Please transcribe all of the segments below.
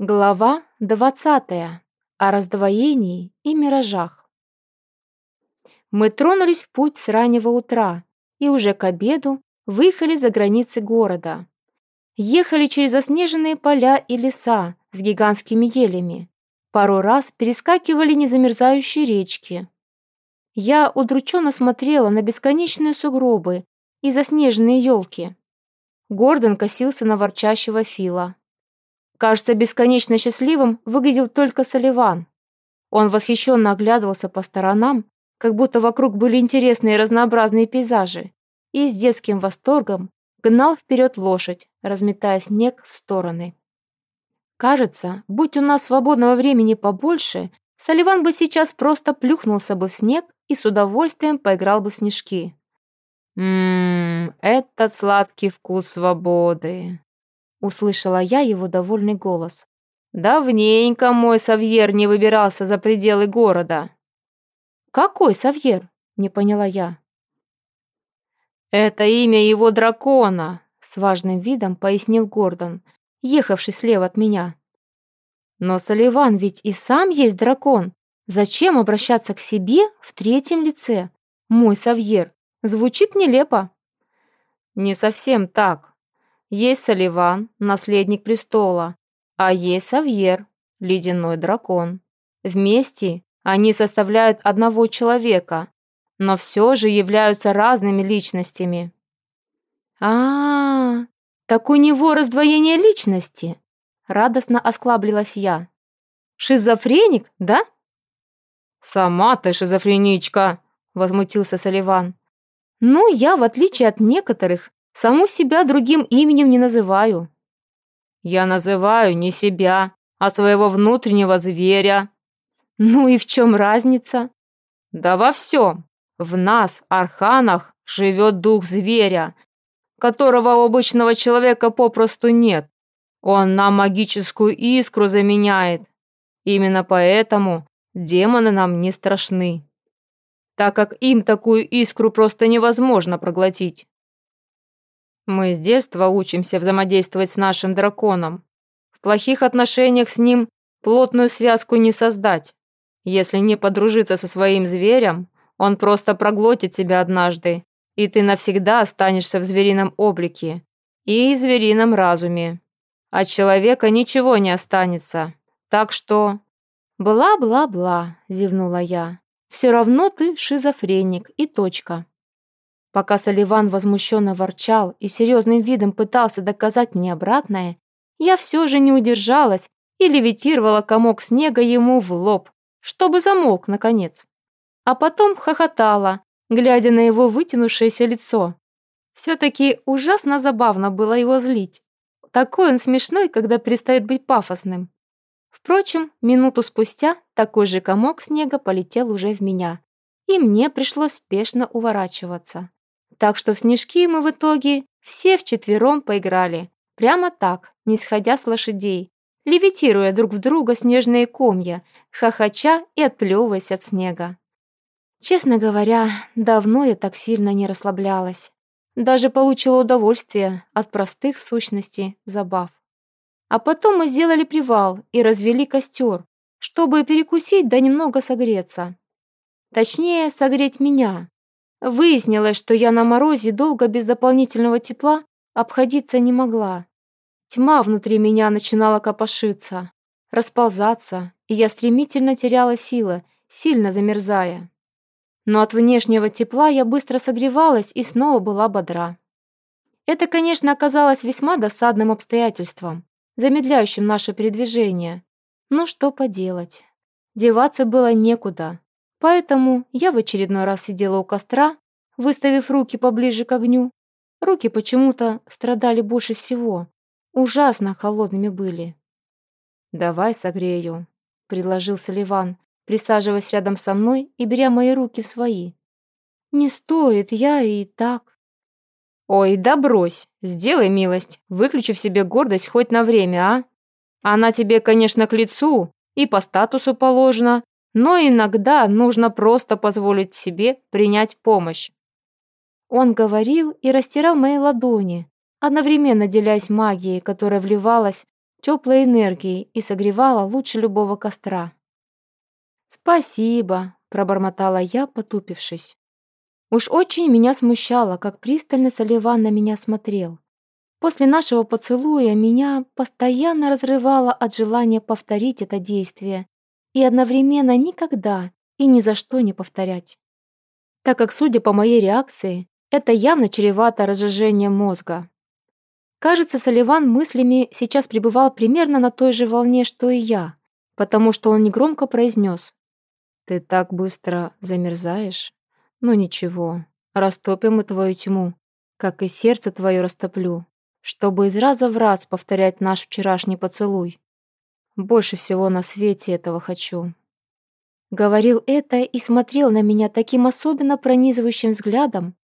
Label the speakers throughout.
Speaker 1: Глава 20. О раздвоении и миражах. Мы тронулись в путь с раннего утра и уже к обеду выехали за границы города. Ехали через заснеженные поля и леса с гигантскими елями. Пару раз перескакивали незамерзающие речки. Я удрученно смотрела на бесконечные сугробы и заснеженные елки. Гордон косился на ворчащего Фила. Кажется, бесконечно счастливым выглядел только Соливан. Он восхищенно оглядывался по сторонам, как будто вокруг были интересные разнообразные пейзажи, и с детским восторгом гнал вперед лошадь, разметая снег в стороны. Кажется, будь у нас свободного времени побольше, Соливан бы сейчас просто плюхнулся бы в снег и с удовольствием поиграл бы в снежки. «Ммм, этот сладкий вкус свободы!» Услышала я его довольный голос. «Давненько мой Савьер не выбирался за пределы города». «Какой Савьер?» — не поняла я. «Это имя его дракона», — с важным видом пояснил Гордон, ехавший слева от меня. «Но Соливан ведь и сам есть дракон. Зачем обращаться к себе в третьем лице? Мой Савьер, Звучит нелепо. Не совсем так. Есть Соливан, наследник престола, а есть Савьер, ледяной дракон. Вместе они составляют одного человека, но все же являются разными личностями. А, -а, -а так у него раздвоение личности. Радостно осклаблилась я. Шизофреник, да? Сама ты шизофреничка, возмутился Соливан. Ну, я, в отличие от некоторых, саму себя другим именем не называю. Я называю не себя, а своего внутреннего зверя. Ну и в чем разница? Да во всем. В нас, арханах, живет дух зверя, которого у обычного человека попросту нет. Он нам магическую искру заменяет. Именно поэтому демоны нам не страшны так как им такую искру просто невозможно проглотить. Мы с детства учимся взаимодействовать с нашим драконом. В плохих отношениях с ним плотную связку не создать. Если не подружиться со своим зверем, он просто проглотит тебя однажды, и ты навсегда останешься в зверином облике и зверином разуме. От человека ничего не останется. Так что... «Бла-бла-бла», — зевнула я. Все равно ты шизофреник и точка. Пока Соливан возмущенно ворчал и серьезным видом пытался доказать мне обратное, я все же не удержалась и левитировала комок снега ему в лоб, чтобы замолк, наконец. А потом хохотала, глядя на его вытянувшееся лицо. Все-таки ужасно забавно было его злить. Такой он смешной, когда перестает быть пафосным. Впрочем, минуту спустя такой же комок снега полетел уже в меня, и мне пришлось спешно уворачиваться. Так что в снежки мы в итоге все вчетвером поиграли, прямо так, не сходя с лошадей, левитируя друг в друга снежные комья, хохоча и отплевываясь от снега. Честно говоря, давно я так сильно не расслаблялась. Даже получила удовольствие от простых в сущности забав. А потом мы сделали привал и развели костер, чтобы перекусить да немного согреться. Точнее, согреть меня. Выяснилось, что я на морозе долго без дополнительного тепла обходиться не могла. Тьма внутри меня начинала копошиться, расползаться, и я стремительно теряла силы, сильно замерзая. Но от внешнего тепла я быстро согревалась и снова была бодра. Это, конечно, оказалось весьма досадным обстоятельством, замедляющим наше передвижение. Но что поделать? Деваться было некуда. Поэтому я в очередной раз сидела у костра, выставив руки поближе к огню. Руки почему-то страдали больше всего. Ужасно холодными были. «Давай согрею», — предложил Соливан, присаживаясь рядом со мной и беря мои руки в свои. «Не стоит, я и так...» «Ой, да брось, сделай милость, выключи в себе гордость хоть на время, а? Она тебе, конечно, к лицу и по статусу положена, но иногда нужно просто позволить себе принять помощь». Он говорил и растирал мои ладони, одновременно делясь магией, которая вливалась теплой энергией и согревала лучше любого костра. «Спасибо», — пробормотала я, потупившись. Уж очень меня смущало, как пристально Соливан на меня смотрел. После нашего поцелуя меня постоянно разрывало от желания повторить это действие и одновременно никогда и ни за что не повторять. Так как, судя по моей реакции, это явно чревато разжижением мозга. Кажется, Соливан мыслями сейчас пребывал примерно на той же волне, что и я, потому что он негромко произнес. «Ты так быстро замерзаешь? Ну ничего, растопим мы твою тьму, как и сердце твое растоплю, чтобы из раза в раз повторять наш вчерашний поцелуй. Больше всего на свете этого хочу». Говорил это и смотрел на меня таким особенно пронизывающим взглядом,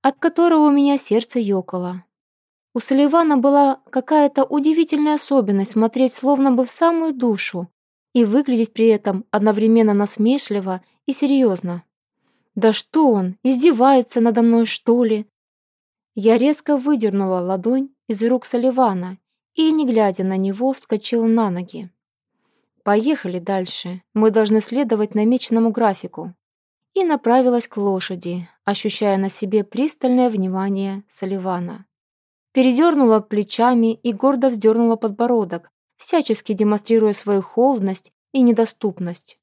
Speaker 1: от которого у меня сердце ёкало. У Соливана была какая-то удивительная особенность смотреть словно бы в самую душу и выглядеть при этом одновременно насмешливо и серьезно. «Да что он, издевается надо мной, что ли?» Я резко выдернула ладонь из рук Соливана и, не глядя на него, вскочила на ноги. «Поехали дальше, мы должны следовать намеченному графику». И направилась к лошади, ощущая на себе пристальное внимание Соливана передернула плечами и гордо вздернула подбородок, всячески демонстрируя свою холодность и недоступность.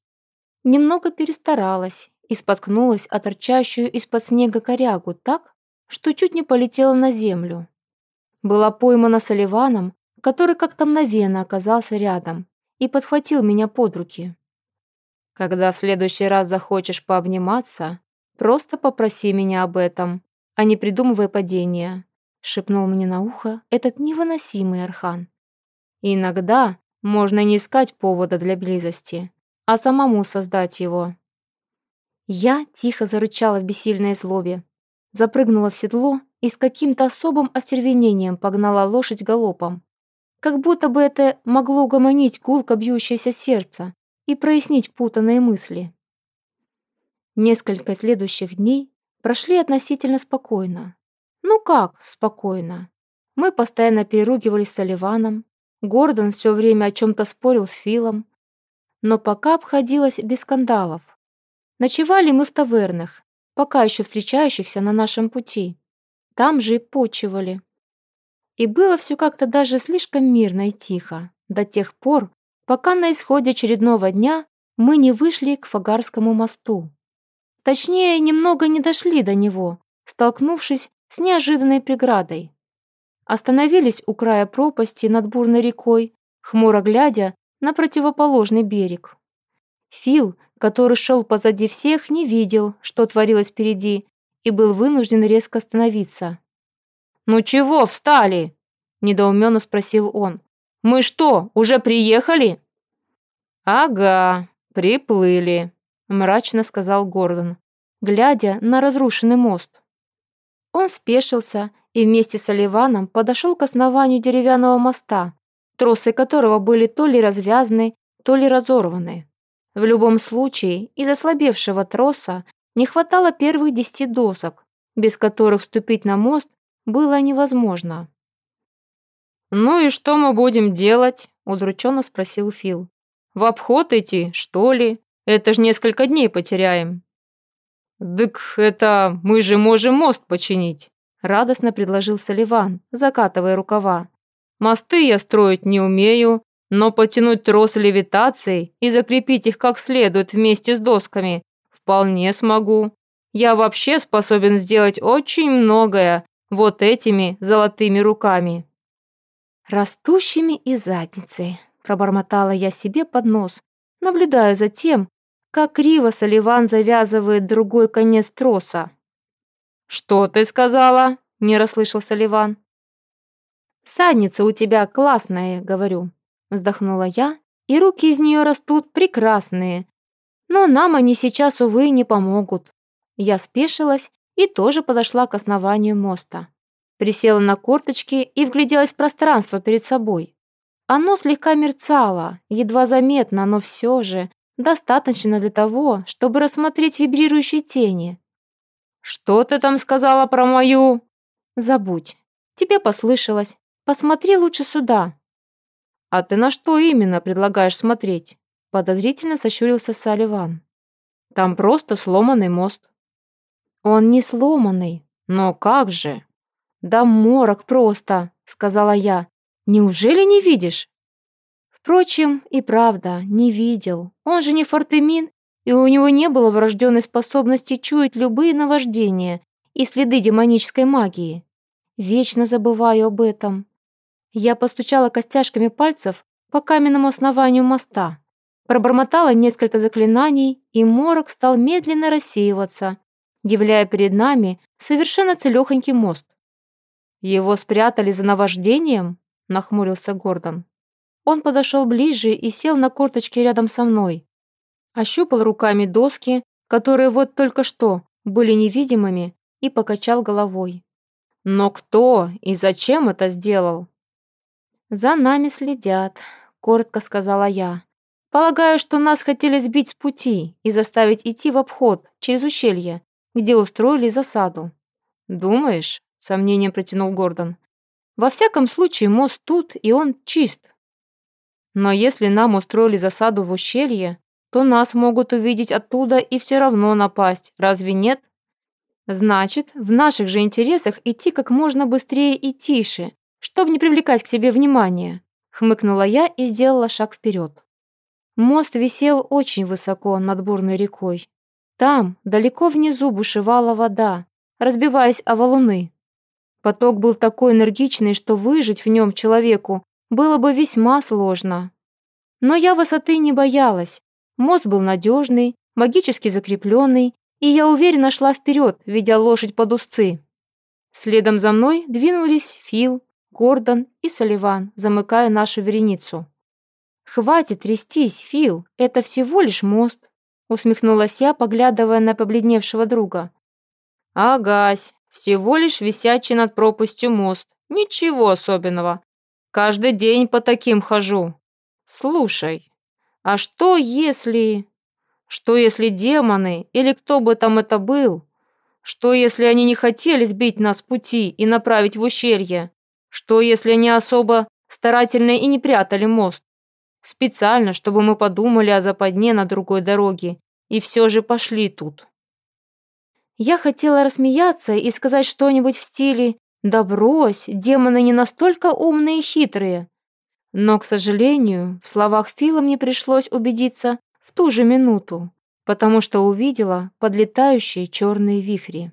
Speaker 1: Немного перестаралась и споткнулась о торчащую из-под снега корягу так, что чуть не полетела на землю. Была поймана Соливаном, который как-то мгновенно оказался рядом и подхватил меня под руки. «Когда в следующий раз захочешь пообниматься, просто попроси меня об этом, а не придумывай падения шепнул мне на ухо этот невыносимый архан. иногда можно не искать повода для близости, а самому создать его. Я тихо зарычала в бессильной злобе, запрыгнула в седло и с каким-то особым остервенением погнала лошадь галопом. Как будто бы это могло угомонить гулко бьющееся сердце и прояснить путанные мысли. Несколько следующих дней прошли относительно спокойно. Ну как, спокойно. Мы постоянно переругивались с Оливаном. Гордон все время о чем-то спорил с Филом. Но пока обходилось без скандалов. Ночевали мы в тавернах, пока еще встречающихся на нашем пути. Там же и почивали. И было все как-то даже слишком мирно и тихо, до тех пор, пока на исходе очередного дня мы не вышли к Фагарскому мосту. Точнее, немного не дошли до него, столкнувшись с неожиданной преградой. Остановились у края пропасти над бурной рекой, хмуро глядя на противоположный берег. Фил, который шел позади всех, не видел, что творилось впереди, и был вынужден резко остановиться. «Ну чего встали?» – недоуменно спросил он. «Мы что, уже приехали?» «Ага, приплыли», – мрачно сказал Гордон, глядя на разрушенный мост. Он спешился и вместе с Оливаном подошел к основанию деревянного моста, тросы которого были то ли развязаны, то ли разорваны. В любом случае, из ослабевшего троса не хватало первых десяти досок, без которых ступить на мост было невозможно. «Ну и что мы будем делать?» – удрученно спросил Фил. «В обход идти, что ли? Это ж несколько дней потеряем». «Дык, это мы же можем мост починить», — радостно предложил Соливан, закатывая рукава. «Мосты я строить не умею, но потянуть трос левитацией и закрепить их как следует вместе с досками вполне смогу. Я вообще способен сделать очень многое вот этими золотыми руками». «Растущими из задницы», — пробормотала я себе под нос, наблюдая за тем, как криво Соливан завязывает другой конец троса. «Что ты сказала?» — не расслышал Соливан. «Садница у тебя классная, — говорю», — вздохнула я, «и руки из нее растут прекрасные. Но нам они сейчас, увы, не помогут». Я спешилась и тоже подошла к основанию моста. Присела на корточки и вгляделась в пространство перед собой. Оно слегка мерцало, едва заметно, но все же Достаточно для того, чтобы рассмотреть вибрирующие тени. «Что ты там сказала про мою?» «Забудь. Тебе послышалось. Посмотри лучше сюда». «А ты на что именно предлагаешь смотреть?» Подозрительно сощурился Салливан. «Там просто сломанный мост». «Он не сломанный». «Но как же?» «Да морок просто», — сказала я. «Неужели не видишь?» Впрочем, и правда, не видел. Он же не Фортемин, и у него не было врожденной способности чуять любые наваждения и следы демонической магии. Вечно забываю об этом. Я постучала костяшками пальцев по каменному основанию моста, пробормотала несколько заклинаний, и морок стал медленно рассеиваться, являя перед нами совершенно целехонький мост. «Его спрятали за наваждением?» — нахмурился Гордон. Он подошел ближе и сел на корточки рядом со мной. Ощупал руками доски, которые вот только что были невидимыми, и покачал головой. «Но кто и зачем это сделал?» «За нами следят», — коротко сказала я. «Полагаю, что нас хотели сбить с пути и заставить идти в обход через ущелье, где устроили засаду». «Думаешь?» — сомнением протянул Гордон. «Во всяком случае, мост тут, и он чист. Но если нам устроили засаду в ущелье, то нас могут увидеть оттуда и все равно напасть, разве нет? Значит, в наших же интересах идти как можно быстрее и тише, чтобы не привлекать к себе внимания, хмыкнула я и сделала шаг вперед. Мост висел очень высоко над бурной рекой. Там, далеко внизу, бушевала вода, разбиваясь о валуны. Поток был такой энергичный, что выжить в нем человеку было бы весьма сложно. Но я высоты не боялась. Мост был надежный, магически закрепленный, и я уверенно шла вперед, ведя лошадь под узцы. Следом за мной двинулись Фил, Гордон и Соливан, замыкая нашу вереницу. «Хватит трястись, Фил, это всего лишь мост», усмехнулась я, поглядывая на побледневшего друга. «Агась, всего лишь висячий над пропастью мост. Ничего особенного. Каждый день по таким хожу. Слушай, а что если... Что если демоны, или кто бы там это был? Что если они не хотели сбить нас с пути и направить в ущелье? Что если они особо старательно и не прятали мост? Специально, чтобы мы подумали о западне на другой дороге и все же пошли тут. Я хотела рассмеяться и сказать что-нибудь в стиле да брось, демоны не настолько умные и хитрые. Но, к сожалению, в словах Фила мне пришлось убедиться в ту же минуту, потому что увидела подлетающие черные вихри.